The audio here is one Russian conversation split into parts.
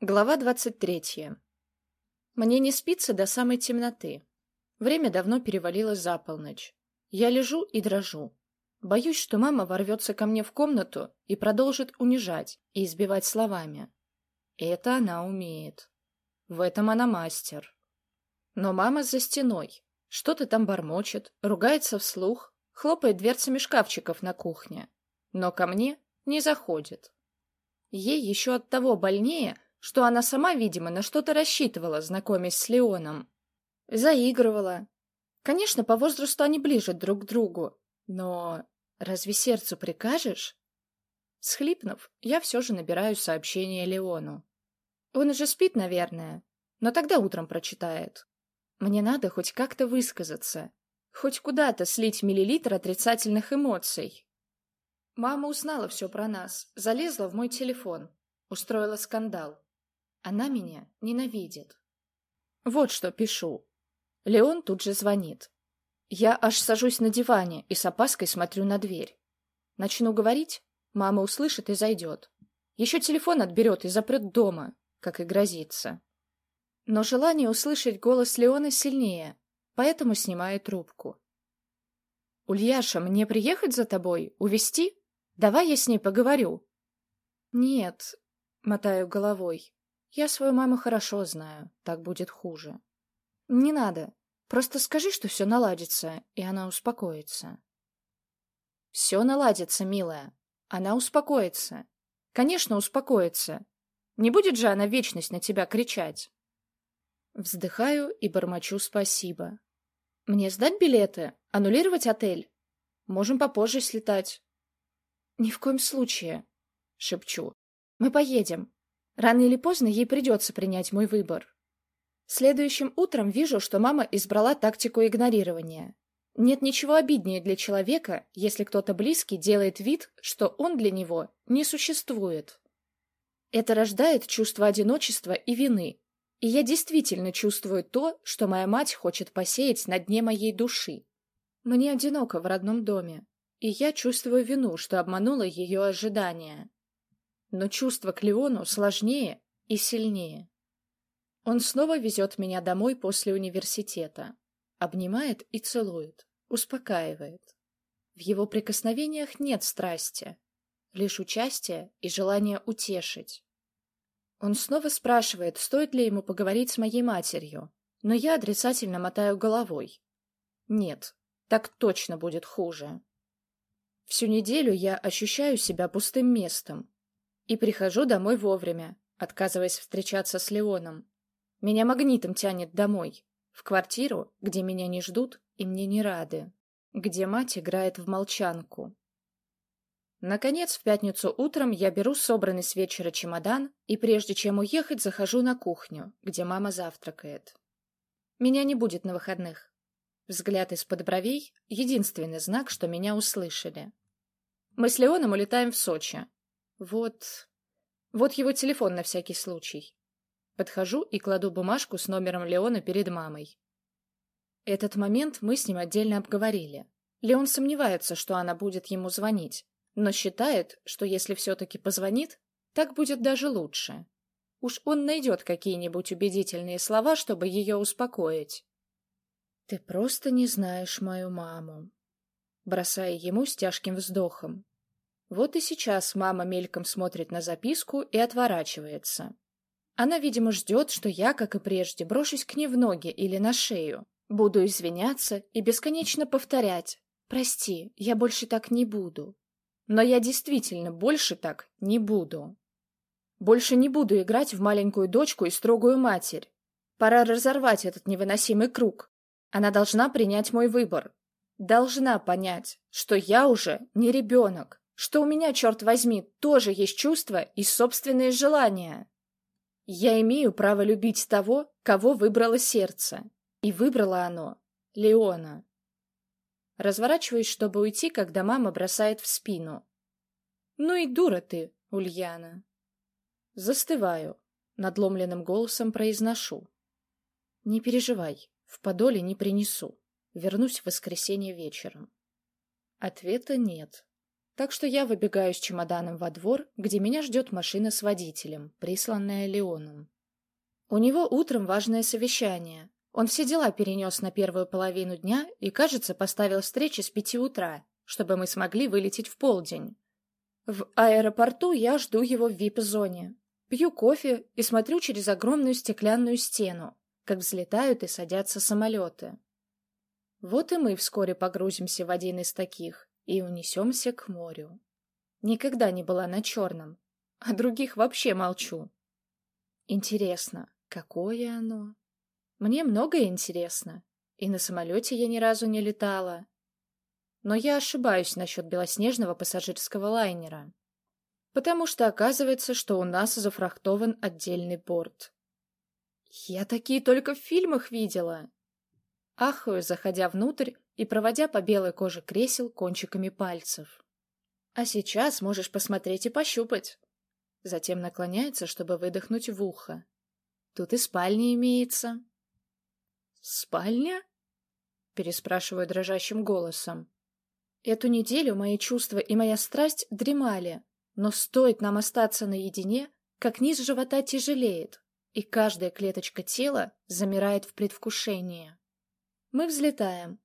Глава двадцать третья. Мне не спится до самой темноты. Время давно перевалило за полночь. Я лежу и дрожу. Боюсь, что мама ворвется ко мне в комнату и продолжит унижать и избивать словами. Это она умеет. В этом она мастер. Но мама за стеной. Что-то там бормочет, ругается вслух, хлопает дверцами шкафчиков на кухне. Но ко мне не заходит. Ей еще от того больнее, что она сама, видимо, на что-то рассчитывала, знакомясь с Леоном. Заигрывала. Конечно, по возрасту они ближе друг к другу, но разве сердцу прикажешь? Схлипнув, я все же набираю сообщение Леону. Он уже спит, наверное, но тогда утром прочитает. Мне надо хоть как-то высказаться, хоть куда-то слить миллилитр отрицательных эмоций. Мама узнала все про нас, залезла в мой телефон, устроила скандал. Она меня ненавидит. Вот что пишу. Леон тут же звонит. Я аж сажусь на диване и с опаской смотрю на дверь. Начну говорить, мама услышит и зайдет. Еще телефон отберет и запрет дома, как и грозится. Но желание услышать голос Леона сильнее, поэтому снимаю трубку. «Ульяша, мне приехать за тобой? Увезти? Давай я с ней поговорю». «Нет», — мотаю головой. Я свою маму хорошо знаю, так будет хуже. Не надо. Просто скажи, что все наладится, и она успокоится. Все наладится, милая. Она успокоится. Конечно, успокоится. Не будет же она вечность на тебя кричать. Вздыхаю и бормочу спасибо. Мне сдать билеты? Аннулировать отель? Можем попозже слетать. Ни в коем случае, шепчу. Мы поедем. Рано или поздно ей придется принять мой выбор. Следующим утром вижу, что мама избрала тактику игнорирования. Нет ничего обиднее для человека, если кто-то близкий делает вид, что он для него не существует. Это рождает чувство одиночества и вины, и я действительно чувствую то, что моя мать хочет посеять на дне моей души. Мне одиноко в родном доме, и я чувствую вину, что обманула ее ожидания. Но чувство к Леону сложнее и сильнее. Он снова везет меня домой после университета. Обнимает и целует, успокаивает. В его прикосновениях нет страсти, лишь участие и желание утешить. Он снова спрашивает, стоит ли ему поговорить с моей матерью, но я отрицательно мотаю головой. Нет, так точно будет хуже. Всю неделю я ощущаю себя пустым местом, и прихожу домой вовремя, отказываясь встречаться с Леоном. Меня магнитом тянет домой, в квартиру, где меня не ждут и мне не рады, где мать играет в молчанку. Наконец, в пятницу утром я беру собранный с вечера чемодан и, прежде чем уехать, захожу на кухню, где мама завтракает. Меня не будет на выходных. Взгляд из-под бровей — единственный знак, что меня услышали. Мы с Леоном улетаем в Сочи, вот... Вот его телефон на всякий случай. Подхожу и кладу бумажку с номером Леона перед мамой. Этот момент мы с ним отдельно обговорили. Леон сомневается, что она будет ему звонить, но считает, что если все-таки позвонит, так будет даже лучше. Уж он найдет какие-нибудь убедительные слова, чтобы ее успокоить. «Ты просто не знаешь мою маму», бросая ему с тяжким вздохом. Вот и сейчас мама мельком смотрит на записку и отворачивается. Она, видимо, ждет, что я, как и прежде, брошусь к ней в ноги или на шею. Буду извиняться и бесконечно повторять. «Прости, я больше так не буду». Но я действительно больше так не буду. Больше не буду играть в маленькую дочку и строгую матерь. Пора разорвать этот невыносимый круг. Она должна принять мой выбор. Должна понять, что я уже не ребенок что у меня, черт возьми, тоже есть чувства и собственные желания. Я имею право любить того, кого выбрало сердце. И выбрало оно Леона. Разворачиваюсь, чтобы уйти, когда мама бросает в спину. «Ну и дура ты, Ульяна!» Застываю, надломленным голосом произношу. «Не переживай, в подоле не принесу. Вернусь в воскресенье вечером». Ответа нет. Так что я выбегаю с чемоданом во двор, где меня ждет машина с водителем, присланная Леоном. У него утром важное совещание. Он все дела перенес на первую половину дня и, кажется, поставил встречи с пяти утра, чтобы мы смогли вылететь в полдень. В аэропорту я жду его в вип-зоне. Пью кофе и смотрю через огромную стеклянную стену, как взлетают и садятся самолеты. Вот и мы вскоре погрузимся в один из таких и унесемся к морю. Никогда не была на черном, о других вообще молчу. Интересно, какое оно? Мне многое интересно, и на самолете я ни разу не летала. Но я ошибаюсь насчет белоснежного пассажирского лайнера, потому что оказывается, что у нас зафрахтован отдельный борт. Я такие только в фильмах видела. Ахаю, заходя внутрь и проводя по белой коже кресел кончиками пальцев. А сейчас можешь посмотреть и пощупать. Затем наклоняется, чтобы выдохнуть в ухо. Тут и спальня имеется. «Спальня?» — переспрашиваю дрожащим голосом. Эту неделю мои чувства и моя страсть дремали, но стоит нам остаться наедине, как низ живота тяжелеет, и каждая клеточка тела замирает в предвкушении. Мы взлетаем,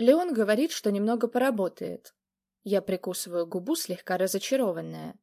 Леон говорит, что немного поработает. Я прикусываю губу, слегка разочарованная.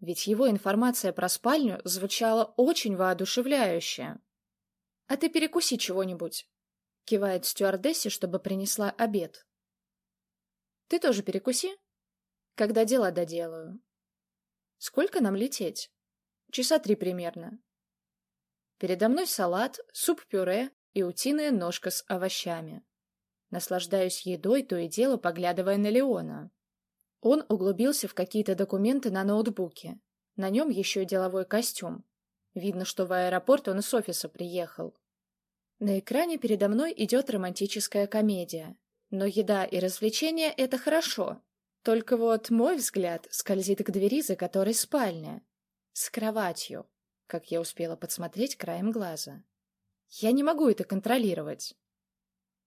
Ведь его информация про спальню звучала очень воодушевляюще. «А ты перекуси чего-нибудь», — кивает стюардессе, чтобы принесла обед. «Ты тоже перекуси?» «Когда дела доделаю». «Сколько нам лететь?» «Часа три примерно». Передо мной салат, суп-пюре и утиная ножка с овощами. Наслаждаюсь едой, то и дело поглядывая на Леона. Он углубился в какие-то документы на ноутбуке. На нем еще и деловой костюм. Видно, что в аэропорт он из офиса приехал. На экране передо мной идет романтическая комедия. Но еда и развлечения — это хорошо. Только вот мой взгляд скользит к двери, за которой спальня. С кроватью, как я успела подсмотреть краем глаза. Я не могу это контролировать.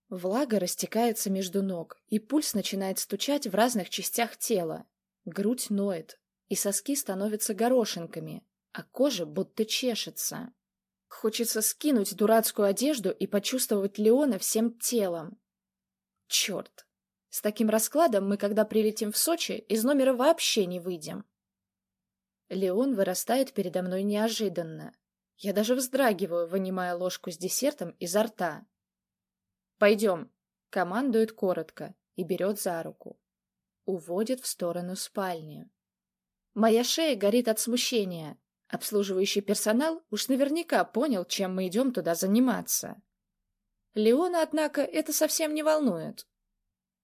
Влага растекается между ног, и пульс начинает стучать в разных частях тела. Грудь ноет, и соски становятся горошинками, а кожа будто чешется. Хочется скинуть дурацкую одежду и почувствовать Леона всем телом. Черт! С таким раскладом мы, когда прилетим в Сочи, из номера вообще не выйдем. Леон вырастает передо мной неожиданно. Я даже вздрагиваю, вынимая ложку с десертом изо рта. «Пойдем», — командует коротко и берет за руку. Уводит в сторону спальни. Моя шея горит от смущения. Обслуживающий персонал уж наверняка понял, чем мы идем туда заниматься. Леона, однако, это совсем не волнует.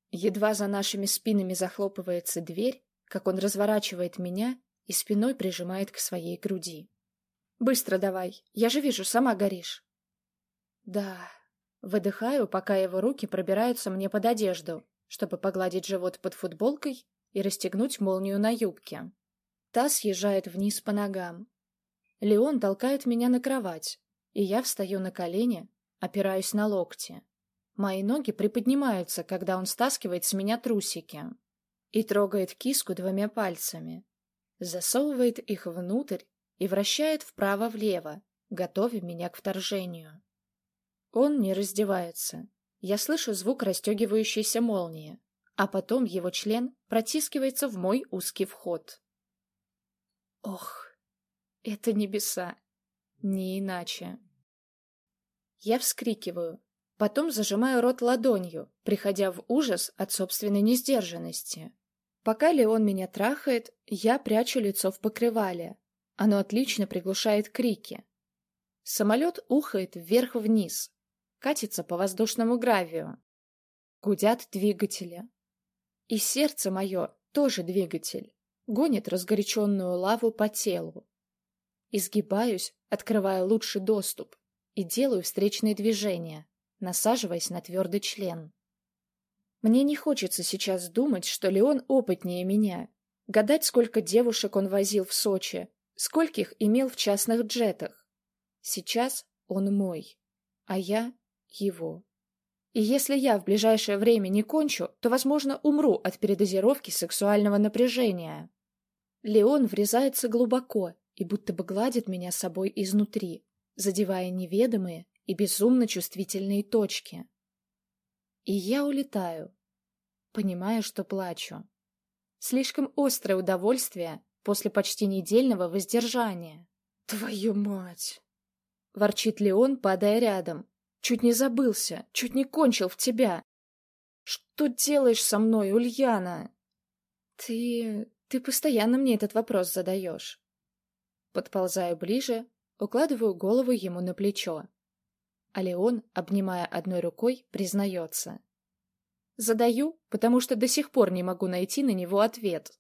Едва за нашими спинами захлопывается дверь, как он разворачивает меня и спиной прижимает к своей груди. «Быстро давай, я же вижу, сама горишь». «Да, Выдыхаю, пока его руки пробираются мне под одежду, чтобы погладить живот под футболкой и расстегнуть молнию на юбке. Та съезжает вниз по ногам. Леон толкает меня на кровать, и я встаю на колени, опираюсь на локти. Мои ноги приподнимаются, когда он стаскивает с меня трусики и трогает киску двумя пальцами, засовывает их внутрь и вращает вправо-влево, готовя меня к вторжению. Он не раздевается. Я слышу звук расстегивающейся молнии, а потом его член протискивается в мой узкий вход. Ох, это небеса. Не иначе. Я вскрикиваю, потом зажимаю рот ладонью, приходя в ужас от собственной несдержанности. Пока Леон меня трахает, я прячу лицо в покрывале. Оно отлично приглушает крики. Самолет ухает вверх-вниз, катится по воздушному гравию. Гудят двигатели. И сердце мое тоже двигатель, гонит разгоряченную лаву по телу. Изгибаюсь, открывая лучший доступ, и делаю встречные движения, насаживаясь на твердый член. Мне не хочется сейчас думать, что Леон опытнее меня, гадать, сколько девушек он возил в Сочи, скольких имел в частных джетах. Сейчас он мой, а я его. И если я в ближайшее время не кончу, то, возможно, умру от передозировки сексуального напряжения. Леон врезается глубоко и будто бы гладит меня собой изнутри, задевая неведомые и безумно чувствительные точки. И я улетаю, понимая, что плачу. Слишком острое удовольствие после почти недельного воздержания. «Твою мать!» — ворчит Леон, падая рядом. «Чуть не забылся, чуть не кончил в тебя. Что делаешь со мной, Ульяна?» «Ты... ты постоянно мне этот вопрос задаешь». Подползаю ближе, укладываю голову ему на плечо. А Леон, обнимая одной рукой, признается. Задаю, потому что до сих пор не могу найти на него ответ.